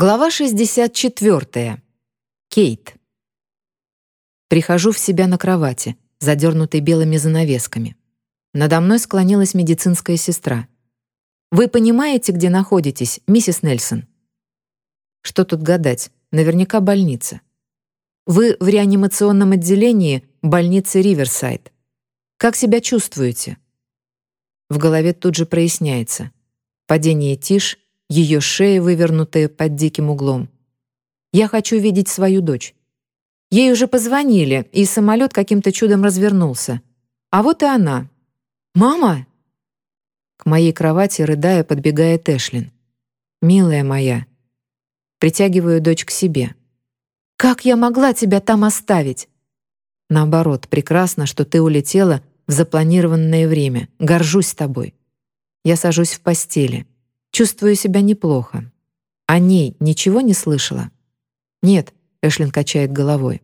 Глава 64. Кейт. Прихожу в себя на кровати, задернутой белыми занавесками. Надо мной склонилась медицинская сестра. «Вы понимаете, где находитесь, миссис Нельсон?» Что тут гадать? Наверняка больница. Вы в реанимационном отделении больницы Риверсайд. Как себя чувствуете? В голове тут же проясняется. Падение тишь — ее шея вывернутая под диким углом. Я хочу видеть свою дочь. Ей уже позвонили, и самолет каким-то чудом развернулся. А вот и она. «Мама!» К моей кровати, рыдая, подбегает Эшлин. «Милая моя». Притягиваю дочь к себе. «Как я могла тебя там оставить?» «Наоборот, прекрасно, что ты улетела в запланированное время. Горжусь тобой». Я сажусь в постели. Чувствую себя неплохо. О ней ничего не слышала? Нет, Эшлин качает головой.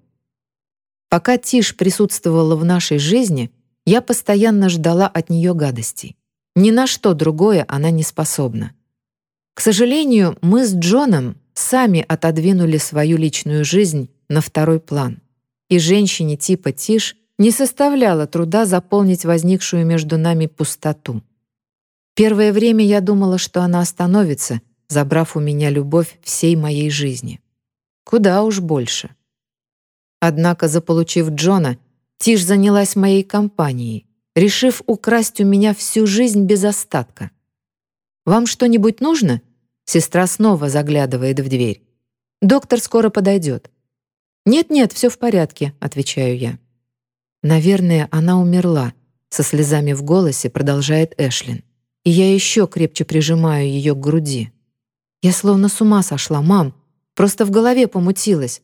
Пока Тиш присутствовала в нашей жизни, я постоянно ждала от нее гадостей. Ни на что другое она не способна. К сожалению, мы с Джоном сами отодвинули свою личную жизнь на второй план. И женщине типа Тиш не составляло труда заполнить возникшую между нами пустоту. Первое время я думала, что она остановится, забрав у меня любовь всей моей жизни. Куда уж больше. Однако, заполучив Джона, Тиш занялась моей компанией, решив украсть у меня всю жизнь без остатка. «Вам что-нибудь нужно?» Сестра снова заглядывает в дверь. «Доктор скоро подойдет». «Нет-нет, все в порядке», — отвечаю я. «Наверное, она умерла», — со слезами в голосе продолжает Эшлин и я еще крепче прижимаю ее к груди. Я словно с ума сошла, мам, просто в голове помутилась.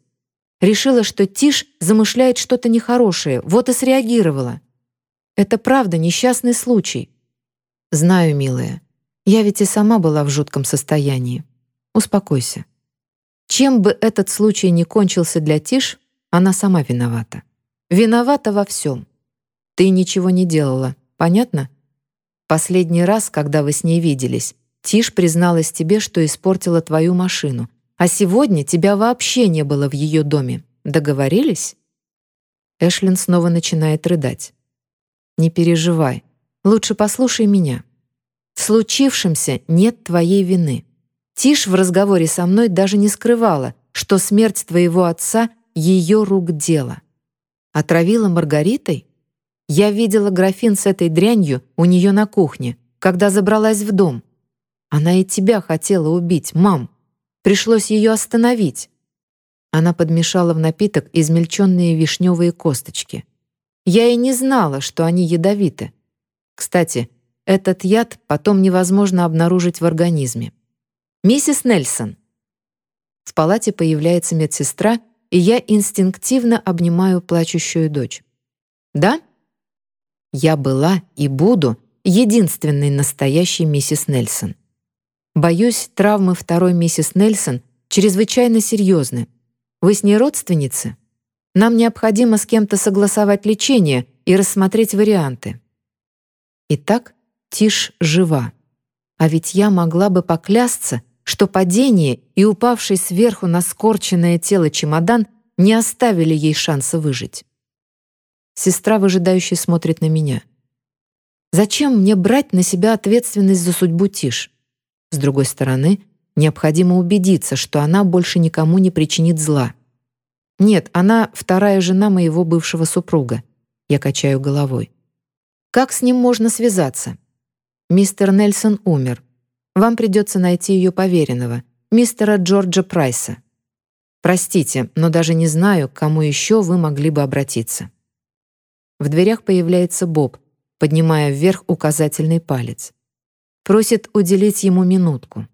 Решила, что Тиш замышляет что-то нехорошее, вот и среагировала. Это правда несчастный случай. Знаю, милая, я ведь и сама была в жутком состоянии. Успокойся. Чем бы этот случай ни кончился для Тиш, она сама виновата. Виновата во всем. Ты ничего не делала, понятно? Последний раз, когда вы с ней виделись, Тиш призналась тебе, что испортила твою машину, а сегодня тебя вообще не было в ее доме. Договорились?» Эшлин снова начинает рыдать. «Не переживай. Лучше послушай меня. В случившемся нет твоей вины. Тиш в разговоре со мной даже не скрывала, что смерть твоего отца — ее рук дело. Отравила Маргаритой? Я видела графин с этой дрянью у нее на кухне, когда забралась в дом. Она и тебя хотела убить, мам. Пришлось ее остановить. Она подмешала в напиток измельченные вишневые косточки. Я и не знала, что они ядовиты. Кстати, этот яд потом невозможно обнаружить в организме. «Миссис Нельсон!» В палате появляется медсестра, и я инстинктивно обнимаю плачущую дочь. «Да?» Я была и буду единственной настоящей миссис Нельсон. Боюсь, травмы второй миссис Нельсон чрезвычайно серьезны. Вы с ней родственницы? Нам необходимо с кем-то согласовать лечение и рассмотреть варианты. Итак, Тиш жива. А ведь я могла бы поклясться, что падение и упавший сверху на скорченное тело чемодан не оставили ей шанса выжить. Сестра выжидающе смотрит на меня. Зачем мне брать на себя ответственность за судьбу Тиш? С другой стороны, необходимо убедиться, что она больше никому не причинит зла. Нет, она вторая жена моего бывшего супруга. Я качаю головой. Как с ним можно связаться? Мистер Нельсон умер. Вам придется найти ее поверенного, мистера Джорджа Прайса. Простите, но даже не знаю, к кому еще вы могли бы обратиться. В дверях появляется Боб, поднимая вверх указательный палец. Просит уделить ему минутку.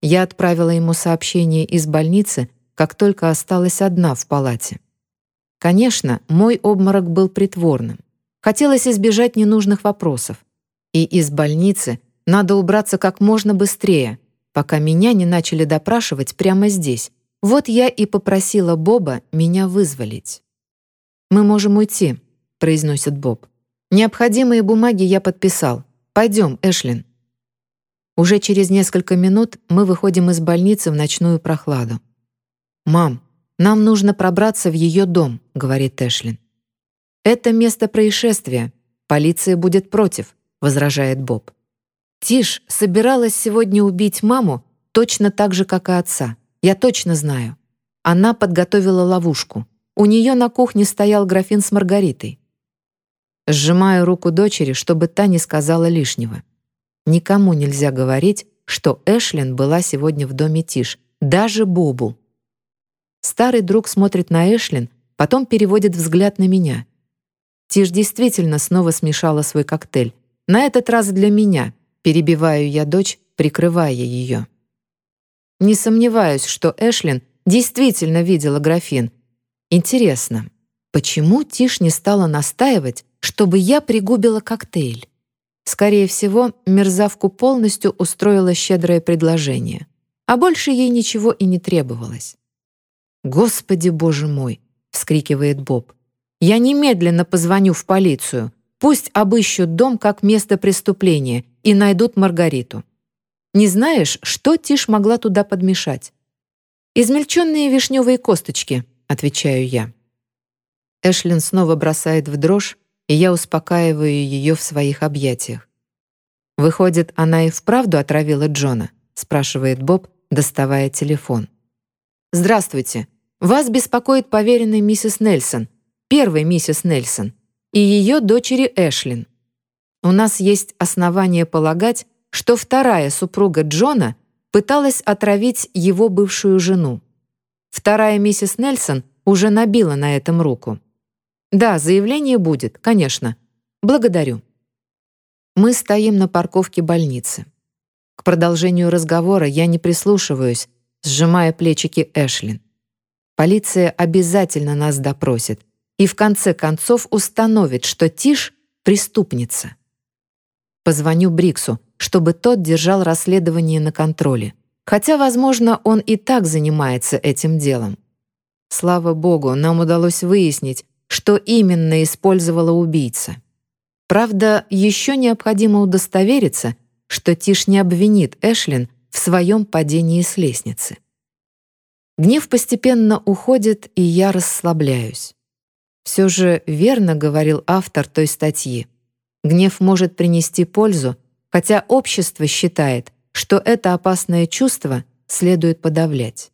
Я отправила ему сообщение из больницы, как только осталась одна в палате. Конечно, мой обморок был притворным. Хотелось избежать ненужных вопросов. И из больницы надо убраться как можно быстрее, пока меня не начали допрашивать прямо здесь. Вот я и попросила Боба меня вызволить. «Мы можем уйти», произносит Боб. «Необходимые бумаги я подписал. Пойдем, Эшлин». Уже через несколько минут мы выходим из больницы в ночную прохладу. «Мам, нам нужно пробраться в ее дом», — говорит Эшлин. «Это место происшествия. Полиция будет против», — возражает Боб. Тиш собиралась сегодня убить маму точно так же, как и отца. Я точно знаю. Она подготовила ловушку. У нее на кухне стоял графин с маргаритой. Сжимаю руку дочери, чтобы та не сказала лишнего. Никому нельзя говорить, что Эшлин была сегодня в доме Тиш, даже Бобу. Старый друг смотрит на Эшлин, потом переводит взгляд на меня. Тиш действительно снова смешала свой коктейль. На этот раз для меня. Перебиваю я дочь, прикрывая ее. Не сомневаюсь, что Эшлин действительно видела графин. Интересно, почему Тиш не стала настаивать, чтобы я пригубила коктейль? Скорее всего, мерзавку полностью устроило щедрое предложение, а больше ей ничего и не требовалось. «Господи, боже мой!» — вскрикивает Боб. «Я немедленно позвоню в полицию. Пусть обыщут дом как место преступления и найдут Маргариту. Не знаешь, что Тиш могла туда подмешать?» «Измельченные вишневые косточки», — отвечаю я. Эшлин снова бросает в дрожь, и я успокаиваю ее в своих объятиях. «Выходит, она и вправду отравила Джона?» — спрашивает Боб, доставая телефон. «Здравствуйте. Вас беспокоит поверенный миссис Нельсон, первой миссис Нельсон, и ее дочери Эшлин. У нас есть основания полагать, что вторая супруга Джона пыталась отравить его бывшую жену. Вторая миссис Нельсон уже набила на этом руку. Да, заявление будет, конечно. Благодарю. Мы стоим на парковке больницы. К продолжению разговора я не прислушиваюсь, сжимая плечики Эшлин. Полиция обязательно нас допросит и в конце концов установит, что Тиш — преступница. Позвоню Бриксу, чтобы тот держал расследование на контроле. Хотя, возможно, он и так занимается этим делом. Слава богу, нам удалось выяснить, что именно использовала убийца. Правда, еще необходимо удостовериться, что Тиш не обвинит Эшлин в своем падении с лестницы. Гнев постепенно уходит, и я расслабляюсь. Все же верно говорил автор той статьи. Гнев может принести пользу, хотя общество считает, что это опасное чувство следует подавлять.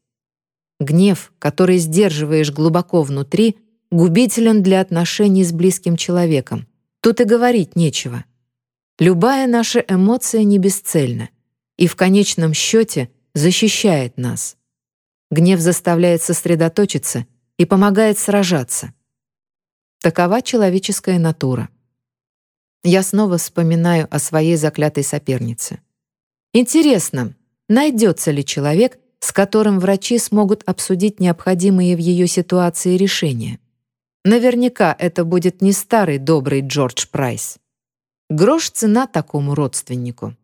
Гнев, который сдерживаешь глубоко внутри, губителен для отношений с близким человеком. Тут и говорить нечего. Любая наша эмоция не бесцельна и в конечном счете защищает нас. Гнев заставляет сосредоточиться и помогает сражаться. Такова человеческая натура. Я снова вспоминаю о своей заклятой сопернице. Интересно, найдется ли человек, с которым врачи смогут обсудить необходимые в ее ситуации решения? Наверняка это будет не старый добрый Джордж Прайс. Грош цена такому родственнику.